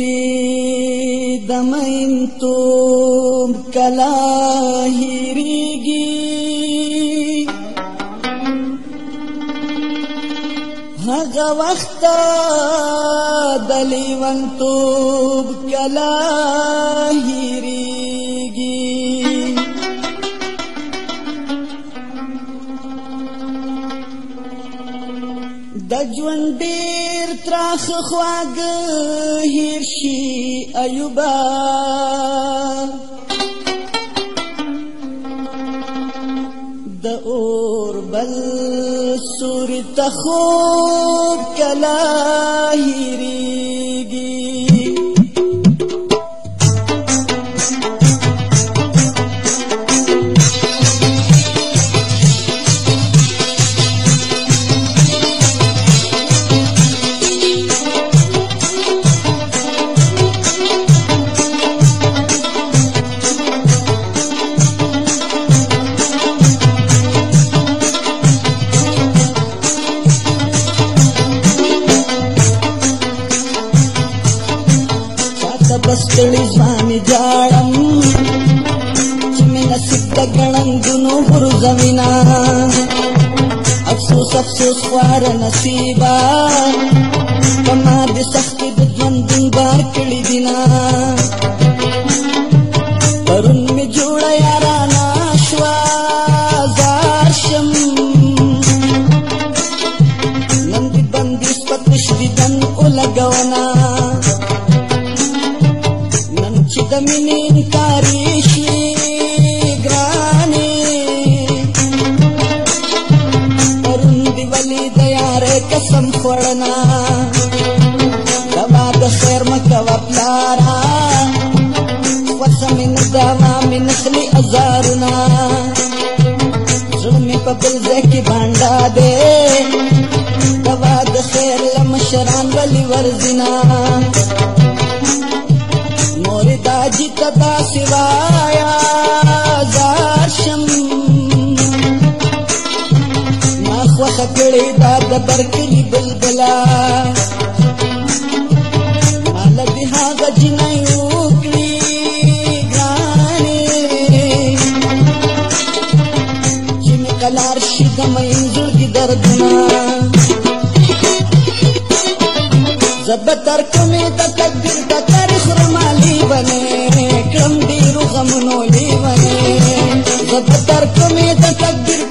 شپې د مینتوب کلا هېرېږي هغه وخت د لیونتوب کلا هېرېږي ژوند ډیر تراخ خواګ هیر شي ایوبا د اور بل سور تخوب کلا هیری जुनू पर जमीना अफसोस अफसोस ख्वार नसीबा कमा कमाद सख्ती दिन बार किड़ी दिना तरुण में जोड़ा यारा नाश्वाजारशम नंदी बंदी स्वतः श्रीदन उलगवना नंचिदमिनी کې بانډا دے دوا د خیر لمشران ولی ورزنا مور دا جتا تا سوایا زار شم ما خو خکړې دا د برکلی بلبلا کلار شي د منځل کې دردونه زب تر کومه ته تقدیر ته تاریخ رمالي بنه کم دی روغمنو لیونه زب تر کومه ته تقدیر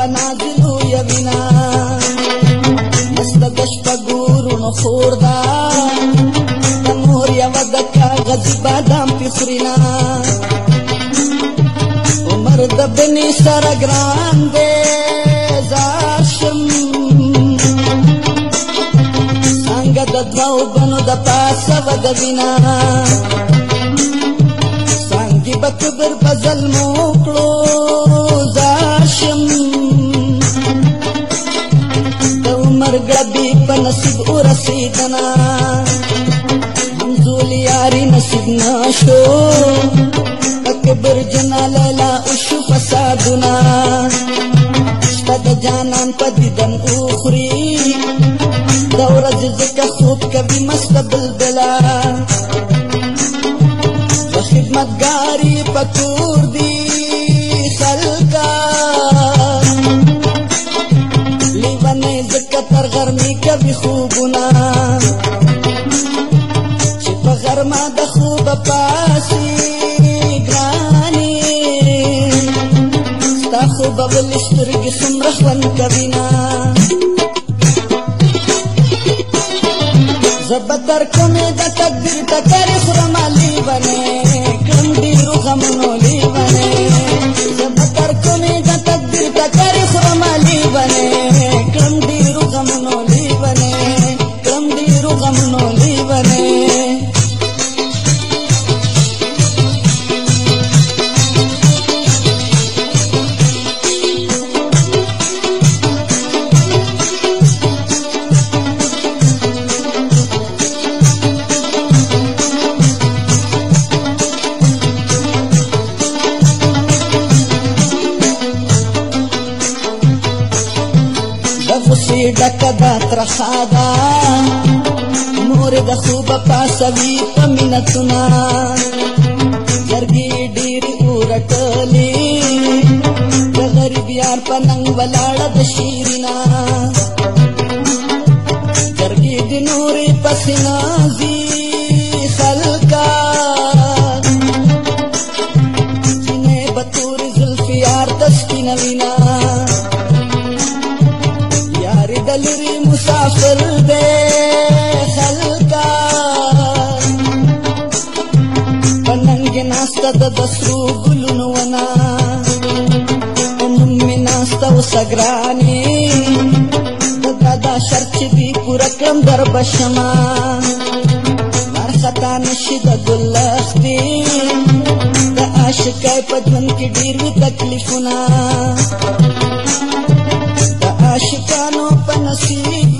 بنازلو یوینا مست دشپ ګورونو خوردا مور یو دکا غزی بادام پخرینا عمر د بنی سره ګران دی زاشم څنګه د دوو بنو د پاسه ودوینا څنګه بکبر په ظلمو کړو مرګړبي په نصیب ورسېدنا همزول یاري نصیب ناشو اکبر جنا لالا اوشو فسادنا شپد جانان په دیدن اوخري دا ورځ زکه خوب کوي مست بلبلا خدمتګاری پکور دی کوي خوبونه چې په غرمه د خوب پاسي ګراني ستا خوب ولې سترګې څومره خوند کوي نه زبتر کومې د تقدیر ټکرې خورم علي بنې کړم ډېرو غمونه رخصادا مور د خوب پاسوي په مینتونه جرګي ډېر اورټلې د غریب یار په ننګ ولاړه د شیرینا جرګي د نورې پسې نازي ناسته د دسرو ګلونو ونا نن می ناسته وسګرانی دا دا شرط دی پورا کم در بشما مر ستا نشي د ګل اختی د عاشقای په ژوند کې ډیر تکلیفونه د عاشقانو په نصیب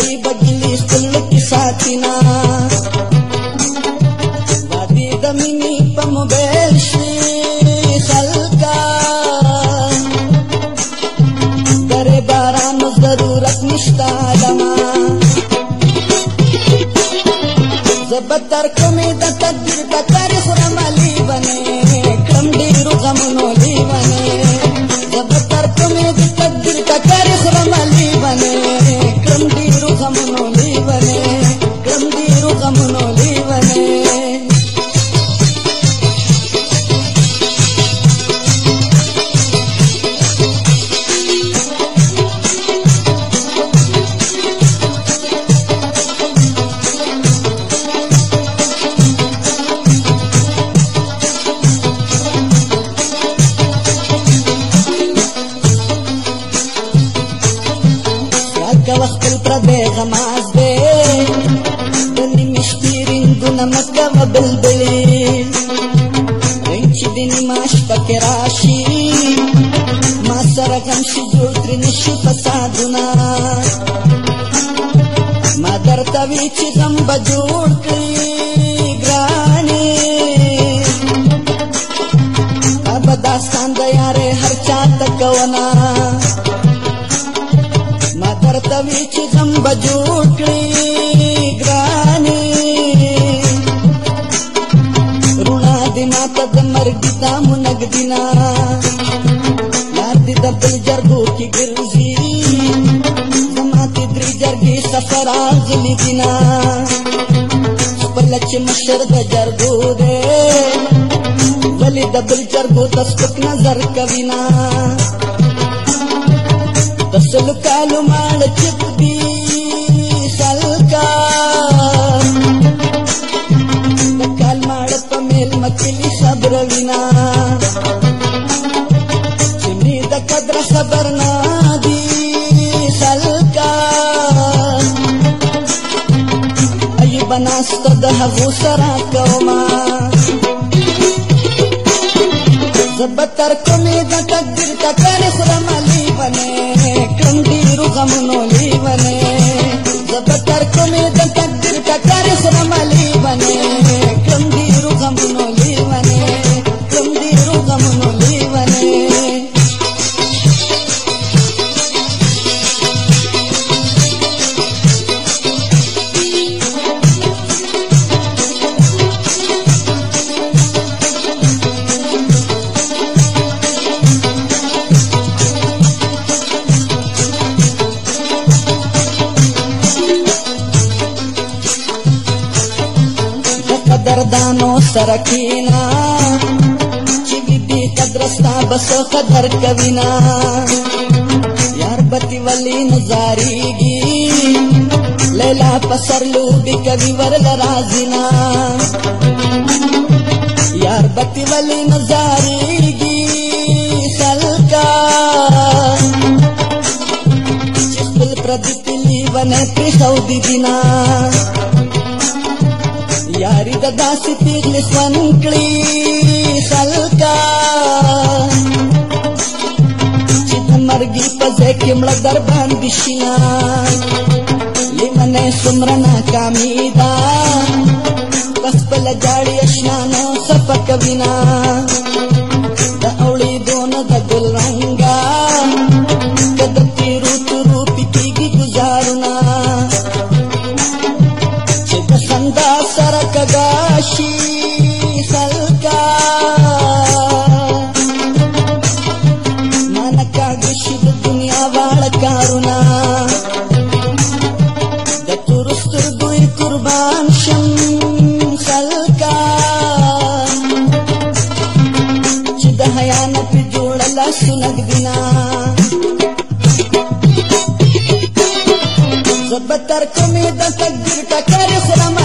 बदली बदली स्कूल की साथी ना mantra bega masbe Dani mishkiringu namaka mabilbilin Renchi dini mash pakirashi Masara gamshi jutri nishi fasaduna Madar tavichi zamba jurkri सफ़र बिना सुबू रे भली डबल चरबू तसक बिना कल मी सबर बिना دا قدر सबर ना د هغو سره کوما زب تر کومې د تقدیر تکړه خرم علی ونه کم ډیرو غمونو لیونه दर्दानो सरकीना चिबीबी कद्रस्ता बसो कदर कविना यार बती वली नजारीगी लैला पसर लूबी कवि वरल राजीना यार बती वली नजारीगी सलका चिस्पुल प्रदीपिली दीदीना یاری د داسې پیغلې خوند کړي خلکا چې د مرګي په ځای کې مړه در باندې شینا لیمنې څومره ناکامي ده بس په لجاړې اشنا نه خفه کوي نه लॻना तरक में